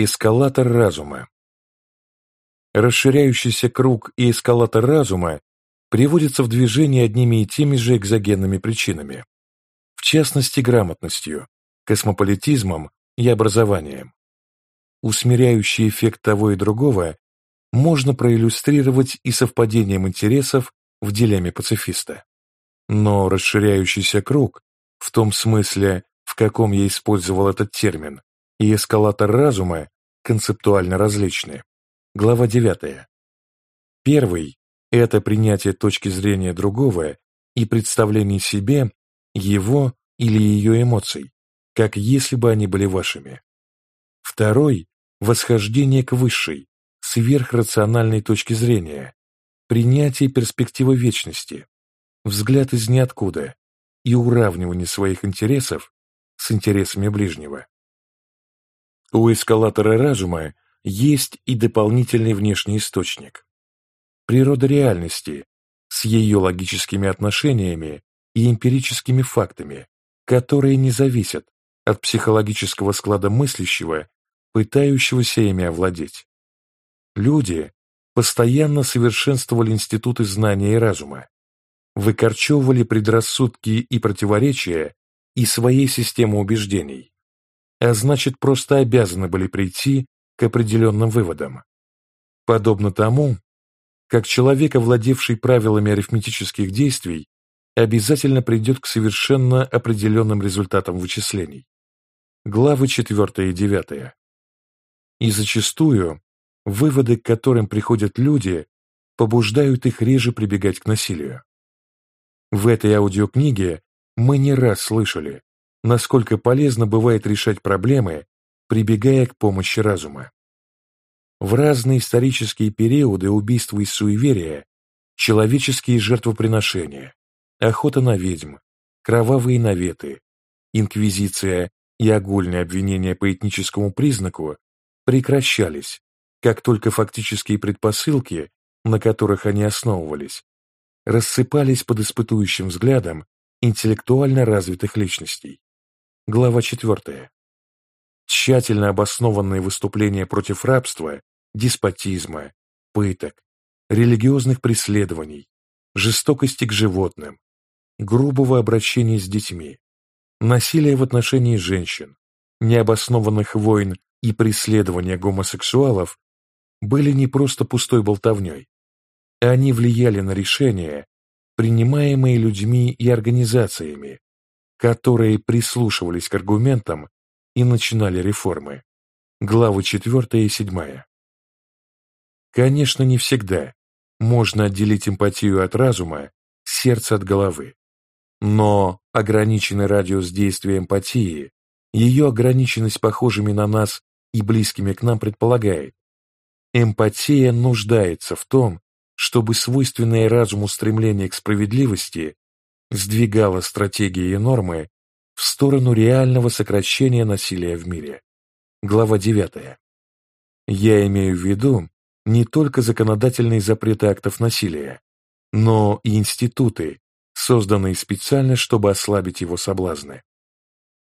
Эскалатор разума Расширяющийся круг и эскалатор разума приводятся в движение одними и теми же экзогенными причинами, в частности грамотностью, космополитизмом и образованием. Усмиряющий эффект того и другого можно проиллюстрировать и совпадением интересов в дилемме пацифиста. Но расширяющийся круг, в том смысле, в каком я использовал этот термин, и эскалатор разума концептуально различны. Глава 9. Первый – это принятие точки зрения другого и представление себе, его или ее эмоций, как если бы они были вашими. Второй – восхождение к высшей, сверхрациональной точке зрения, принятие перспективы вечности, взгляд из ниоткуда и уравнивание своих интересов с интересами ближнего. У эскалатора разума есть и дополнительный внешний источник. Природа реальности с ее логическими отношениями и эмпирическими фактами, которые не зависят от психологического склада мыслящего, пытающегося ими овладеть. Люди постоянно совершенствовали институты знания и разума, выкорчевывали предрассудки и противоречия и своей системы убеждений, а значит просто обязаны были прийти к определенным выводам. Подобно тому, как человек, овладевший правилами арифметических действий, обязательно придет к совершенно определенным результатам вычислений. Главы 4 и 9. И зачастую Выводы, к которым приходят люди, побуждают их реже прибегать к насилию. В этой аудиокниге мы не раз слышали, насколько полезно бывает решать проблемы, прибегая к помощи разума. В разные исторические периоды убийства и суеверия, человеческие жертвоприношения, охота на ведьм, кровавые наветы, инквизиция и огульные обвинения по этническому признаку прекращались, как только фактические предпосылки, на которых они основывались, рассыпались под испытующим взглядом интеллектуально развитых личностей. Глава 4. Тщательно обоснованные выступления против рабства, деспотизма, пыток, религиозных преследований, жестокости к животным, грубого обращения с детьми, насилия в отношении женщин, необоснованных войн и преследования гомосексуалов были не просто пустой болтовней. Они влияли на решения, принимаемые людьми и организациями, которые прислушивались к аргументам и начинали реформы. Главы 4 и 7. Конечно, не всегда можно отделить эмпатию от разума, сердце от головы. Но ограниченный радиус действия эмпатии, ее ограниченность похожими на нас и близкими к нам предполагает, Эмпатия нуждается в том, чтобы свойственное разуму стремление к справедливости сдвигало стратегии и нормы в сторону реального сокращения насилия в мире. Глава 9. Я имею в виду не только законодательные запреты актов насилия, но и институты, созданные специально, чтобы ослабить его соблазны.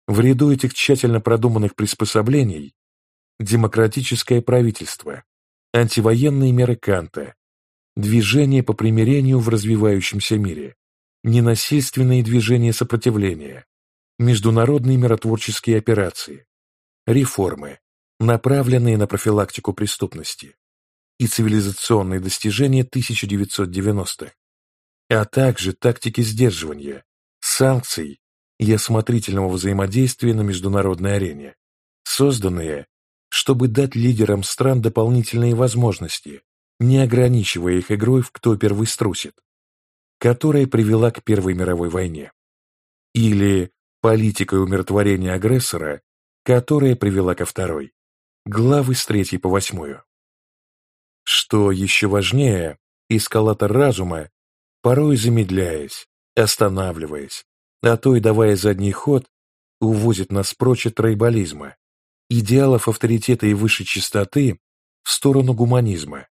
В ряду этих тщательно продуманных приспособлений демократическое правительство, антивоенные меры Канта, движение по примирению в развивающемся мире, ненасильственные движения сопротивления, международные миротворческие операции, реформы, направленные на профилактику преступности и цивилизационные достижения 1990-х, а также тактики сдерживания, санкций и осмотрительного взаимодействия на международной арене, созданные чтобы дать лидерам стран дополнительные возможности, не ограничивая их игрой в «кто первый струсит», которая привела к Первой мировой войне. Или политикой умиротворения агрессора, которая привела ко второй. Главы с третьей по восьмую. Что еще важнее, эскалатор разума, порой замедляясь, останавливаясь, а то и давая задний ход, увозит нас прочь от тройболизма, идеалов авторитета и высшей чистоты в сторону гуманизма,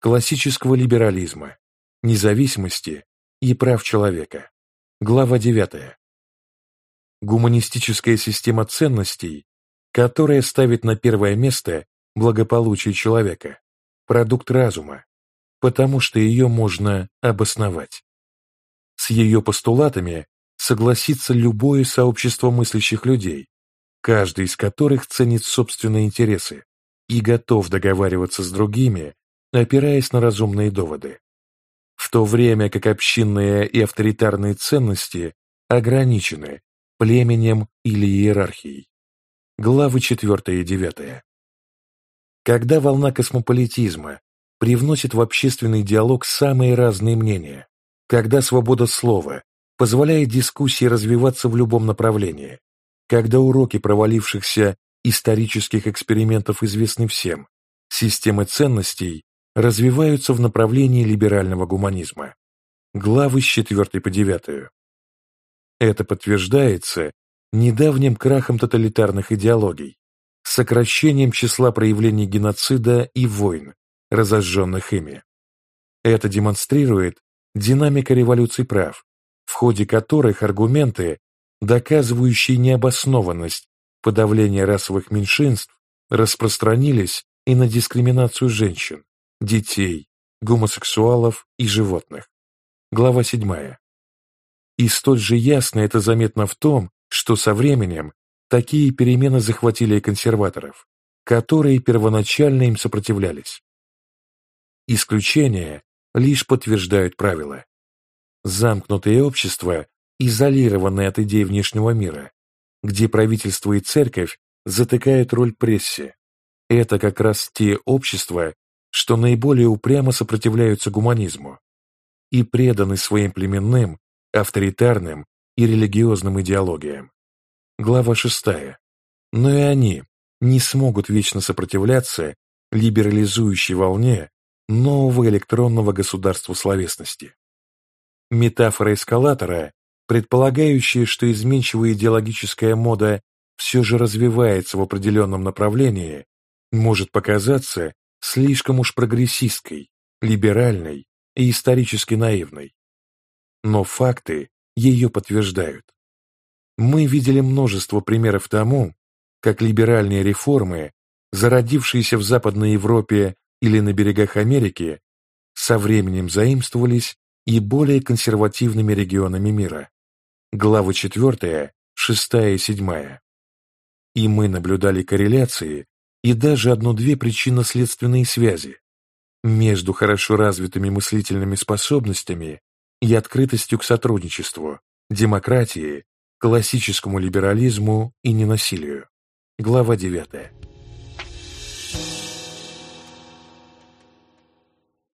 классического либерализма, независимости и прав человека. Глава 9. Гуманистическая система ценностей которая ставит на первое место благополучие человека, продукт разума, потому что ее можно обосновать. С ее постулатами согласится любое сообщество мыслящих людей, каждый из которых ценит собственные интересы и готов договариваться с другими, опираясь на разумные доводы. В то время как общинные и авторитарные ценности ограничены племенем или иерархией. Главы 4 и 9. Когда волна космополитизма привносит в общественный диалог самые разные мнения, когда свобода слова позволяет дискуссии развиваться в любом направлении, когда уроки провалившихся исторических экспериментов известны всем, системы ценностей развиваются в направлении либерального гуманизма. Главы с 4 по 9. Это подтверждается недавним крахом тоталитарных идеологий, сокращением числа проявлений геноцида и войн, разожженных ими. Это демонстрирует динамика революций прав, в ходе которых аргументы, доказывающие необоснованность подавления расовых меньшинств, распространились и на дискриминацию женщин, детей, гомосексуалов и животных. Глава 7. И столь же ясно это заметно в том, что со временем такие перемены захватили и консерваторов, которые первоначально им сопротивлялись. Исключения лишь подтверждают правила. Замкнутые общества, изолированные от идей внешнего мира, где правительство и церковь затыкают роль прессе, это как раз те общества, что наиболее упрямо сопротивляются гуманизму и преданы своим племенным, авторитарным и религиозным идеологиям. Глава 6. Но и они не смогут вечно сопротивляться либерализующей волне нового электронного государства словесности. Метафора эскалатора, предполагающая, что изменчивая идеологическая мода все же развивается в определенном направлении, может показаться слишком уж прогрессистской, либеральной и исторически наивной. Но факты ее подтверждают. Мы видели множество примеров тому, как либеральные реформы, зародившиеся в Западной Европе или на берегах Америки со временем заимствовались и более консервативными регионами мира. Главы 4, 6 и 7. И мы наблюдали корреляции и даже одну-две причинно-следственные связи между хорошо развитыми мыслительными способностями и открытостью к сотрудничеству, демократии, классическому либерализму и ненасилию. Глава 9.